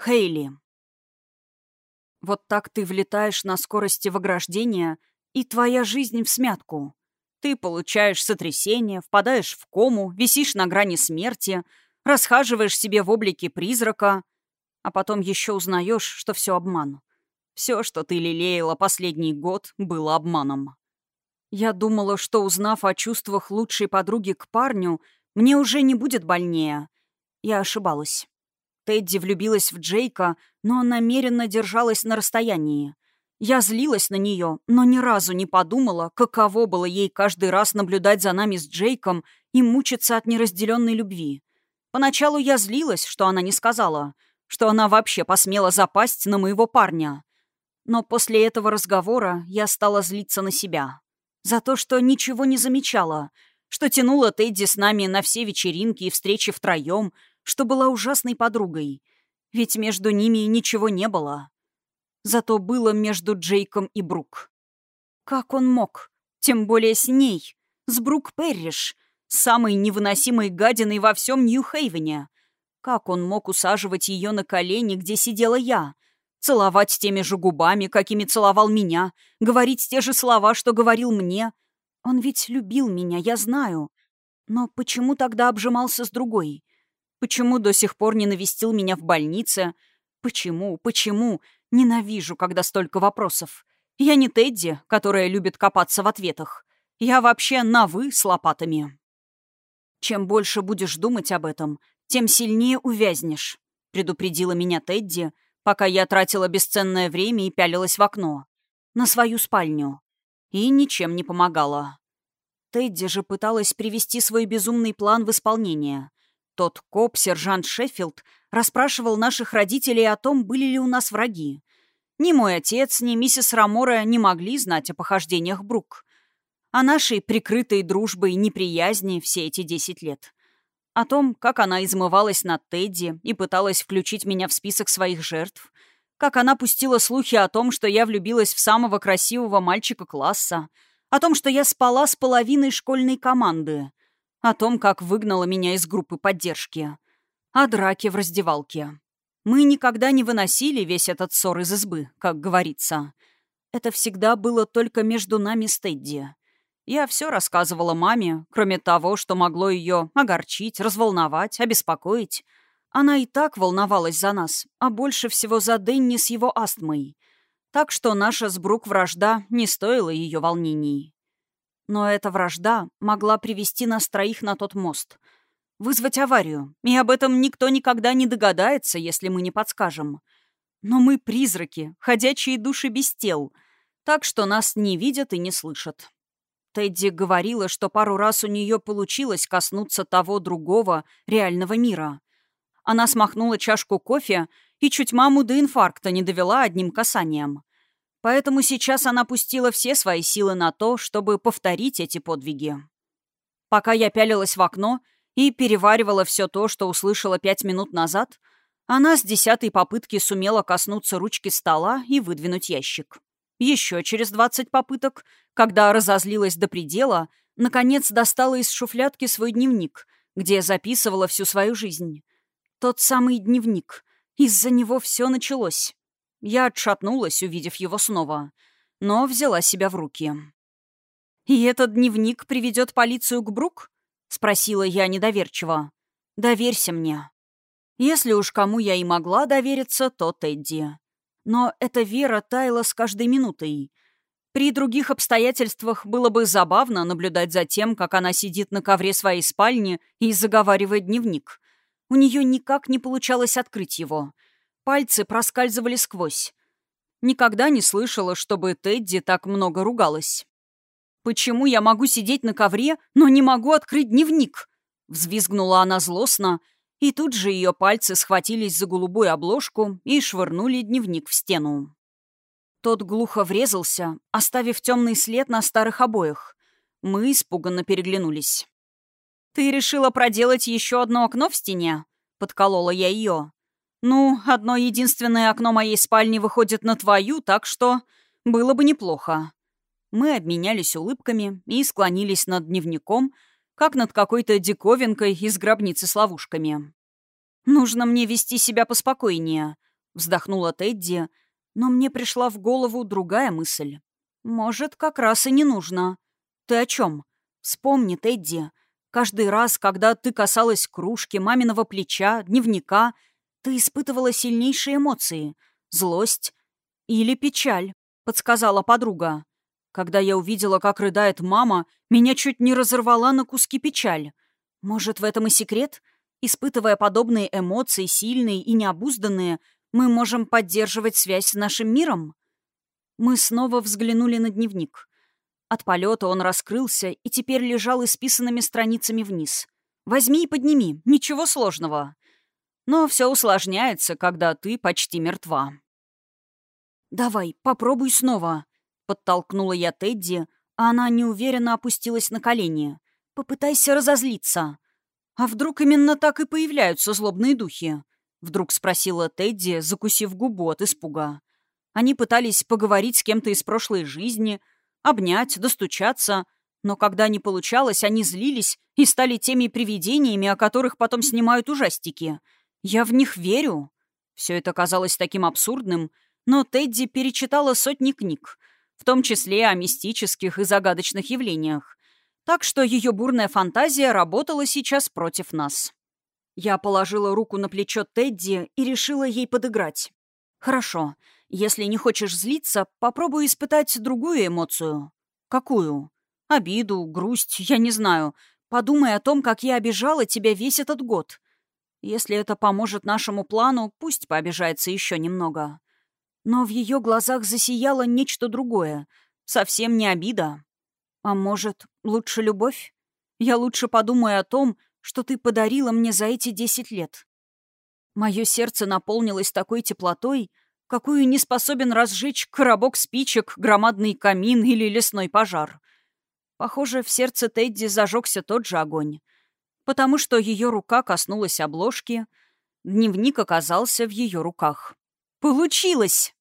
Хейли. Вот так ты влетаешь на скорости в ограждение, и твоя жизнь в смятку. Ты получаешь сотрясение, впадаешь в кому, висишь на грани смерти, расхаживаешь себе в облике призрака, а потом еще узнаешь, что все обман. Все, что ты лелеяла последний год, было обманом. Я думала, что, узнав о чувствах лучшей подруги к парню, мне уже не будет больнее. Я ошибалась. Тедди влюбилась в Джейка, но намеренно держалась на расстоянии. Я злилась на нее, но ни разу не подумала, каково было ей каждый раз наблюдать за нами с Джейком и мучиться от неразделенной любви. Поначалу я злилась, что она не сказала, что она вообще посмела запасть на моего парня. Но после этого разговора я стала злиться на себя. За то, что ничего не замечала, что тянула Тедди с нами на все вечеринки и встречи втроем, что была ужасной подругой. Ведь между ними ничего не было. Зато было между Джейком и Брук. Как он мог? Тем более с ней. С Брук Перриш. Самой невыносимой гадиной во всем Нью-Хейвене. Как он мог усаживать ее на колени, где сидела я? Целовать теми же губами, какими целовал меня? Говорить те же слова, что говорил мне? Он ведь любил меня, я знаю. Но почему тогда обжимался с другой? Почему до сих пор не навестил меня в больнице? Почему, почему? Ненавижу, когда столько вопросов. Я не Тедди, которая любит копаться в ответах. Я вообще на «вы» с лопатами. Чем больше будешь думать об этом, тем сильнее увязнешь, предупредила меня Тедди, пока я тратила бесценное время и пялилась в окно. На свою спальню. И ничем не помогала. Тедди же пыталась привести свой безумный план в исполнение. Тот коп, сержант Шеффилд, расспрашивал наших родителей о том, были ли у нас враги. Ни мой отец, ни миссис Рамора не могли знать о похождениях Брук. О нашей прикрытой дружбе и неприязни все эти десять лет. О том, как она измывалась над Тедди и пыталась включить меня в список своих жертв. Как она пустила слухи о том, что я влюбилась в самого красивого мальчика класса. О том, что я спала с половиной школьной команды. О том, как выгнала меня из группы поддержки о драке в раздевалке. Мы никогда не выносили весь этот ссор из избы, как говорится. Это всегда было только между нами с Тедди. Я все рассказывала маме, кроме того, что могло ее огорчить, разволновать, обеспокоить. Она и так волновалась за нас, а больше всего за Дэнни с его астмой. Так что наша с Брук вражда не стоила ее волнений. Но эта вражда могла привести нас троих на тот мост — вызвать аварию, и об этом никто никогда не догадается, если мы не подскажем. Но мы призраки, ходячие души без тел, так что нас не видят и не слышат. Тедди говорила, что пару раз у нее получилось коснуться того другого, реального мира. Она смахнула чашку кофе и чуть маму до инфаркта не довела одним касанием. Поэтому сейчас она пустила все свои силы на то, чтобы повторить эти подвиги. Пока я пялилась в окно, и переваривала все то, что услышала пять минут назад, она с десятой попытки сумела коснуться ручки стола и выдвинуть ящик. Еще через двадцать попыток, когда разозлилась до предела, наконец достала из шуфлядки свой дневник, где записывала всю свою жизнь. Тот самый дневник. Из-за него все началось. Я отшатнулась, увидев его снова, но взяла себя в руки. «И этот дневник приведет полицию к Брук?» — спросила я недоверчиво. «Доверься мне». Если уж кому я и могла довериться, то Тедди. Но эта вера таяла с каждой минутой. При других обстоятельствах было бы забавно наблюдать за тем, как она сидит на ковре своей спальни и заговаривает дневник. У нее никак не получалось открыть его. Пальцы проскальзывали сквозь. Никогда не слышала, чтобы Тедди так много ругалась. «Почему я могу сидеть на ковре, но не могу открыть дневник?» Взвизгнула она злостно, и тут же ее пальцы схватились за голубую обложку и швырнули дневник в стену. Тот глухо врезался, оставив темный след на старых обоях. Мы испуганно переглянулись. «Ты решила проделать еще одно окно в стене?» — подколола я ее. «Ну, одно единственное окно моей спальни выходит на твою, так что было бы неплохо». Мы обменялись улыбками и склонились над дневником, как над какой-то диковинкой из гробницы с ловушками. «Нужно мне вести себя поспокойнее», вздохнула Тедди, но мне пришла в голову другая мысль. Может, как раз и не нужно. Ты о чем? Вспомни, Тедди. Каждый раз, когда ты касалась кружки, маминого плеча, дневника, ты испытывала сильнейшие эмоции. Злость или печаль, подсказала подруга. Когда я увидела, как рыдает мама, меня чуть не разорвала на куски печаль. Может, в этом и секрет? Испытывая подобные эмоции, сильные и необузданные, мы можем поддерживать связь с нашим миром? Мы снова взглянули на дневник. От полета он раскрылся и теперь лежал исписанными страницами вниз. «Возьми и подними, ничего сложного». Но все усложняется, когда ты почти мертва. «Давай, попробуй снова», — подтолкнула я Тедди, а она неуверенно опустилась на колени. «Попытайся разозлиться». «А вдруг именно так и появляются злобные духи?» — вдруг спросила Тедди, закусив губу от испуга. Они пытались поговорить с кем-то из прошлой жизни, обнять, достучаться, но когда не получалось, они злились и стали теми привидениями, о которых потом снимают ужастики. Я в них верю. Все это казалось таким абсурдным, но Тедди перечитала сотни книг, в том числе о мистических и загадочных явлениях. Так что ее бурная фантазия работала сейчас против нас. Я положила руку на плечо Тедди и решила ей подыграть. «Хорошо. Если не хочешь злиться, попробуй испытать другую эмоцию». «Какую?» «Обиду, грусть, я не знаю. Подумай о том, как я обижала тебя весь этот год. Если это поможет нашему плану, пусть пообижается еще немного». Но в ее глазах засияло нечто другое. Совсем не обида. А может, лучше любовь? Я лучше подумаю о том, что ты подарила мне за эти десять лет. Мое сердце наполнилось такой теплотой, какую не способен разжечь коробок спичек, громадный камин или лесной пожар. Похоже, в сердце Тедди зажегся тот же огонь, потому что ее рука коснулась обложки, дневник оказался в ее руках. «Получилось!»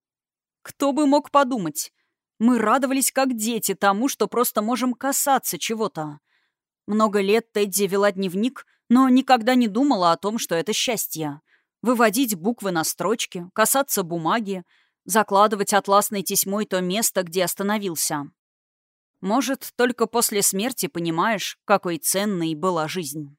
Кто бы мог подумать? Мы радовались как дети тому, что просто можем касаться чего-то. Много лет Тедди вела дневник, но никогда не думала о том, что это счастье. Выводить буквы на строчке, касаться бумаги, закладывать атласной тесьмой то место, где остановился. Может, только после смерти понимаешь, какой ценной была жизнь.